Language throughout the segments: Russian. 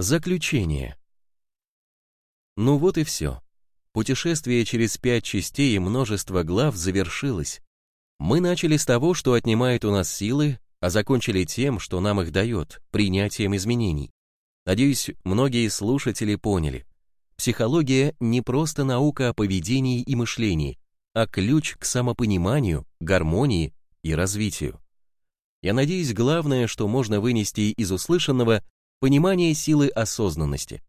Заключение. Ну вот и все. Путешествие через пять частей и множество глав завершилось. Мы начали с того, что отнимает у нас силы, а закончили тем, что нам их дает, принятием изменений. Надеюсь, многие слушатели поняли. Психология не просто наука о поведении и мышлении, а ключ к самопониманию, гармонии и развитию. Я надеюсь, главное, что можно вынести из услышанного, понимание силы осознанности.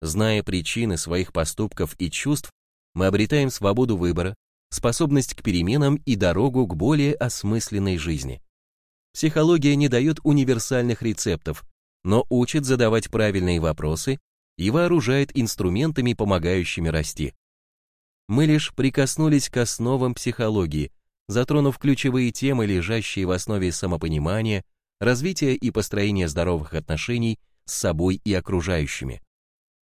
Зная причины своих поступков и чувств, мы обретаем свободу выбора, способность к переменам и дорогу к более осмысленной жизни. Психология не дает универсальных рецептов, но учит задавать правильные вопросы и вооружает инструментами, помогающими расти. Мы лишь прикоснулись к основам психологии, затронув ключевые темы, лежащие в основе самопонимания, развития и построения здоровых отношений с собой и окружающими.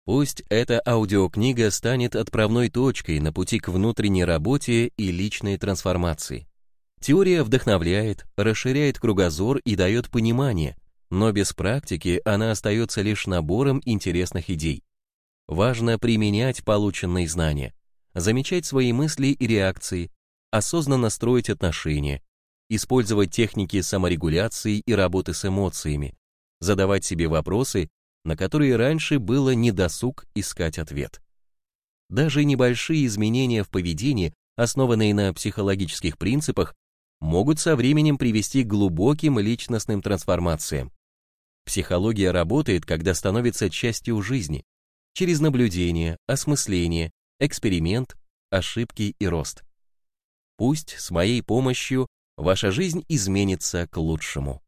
Пусть эта аудиокнига станет отправной точкой на пути к внутренней работе и личной трансформации. Теория вдохновляет, расширяет кругозор и дает понимание, но без практики она остается лишь набором интересных идей. Важно применять полученные знания, замечать свои мысли и реакции, осознанно строить отношения, использовать техники саморегуляции и работы с эмоциями, задавать себе вопросы, на которые раньше было недосуг искать ответ. Даже небольшие изменения в поведении, основанные на психологических принципах, могут со временем привести к глубоким личностным трансформациям. Психология работает, когда становится частью жизни, через наблюдение, осмысление, эксперимент, ошибки и рост. Пусть с моей помощью ваша жизнь изменится к лучшему.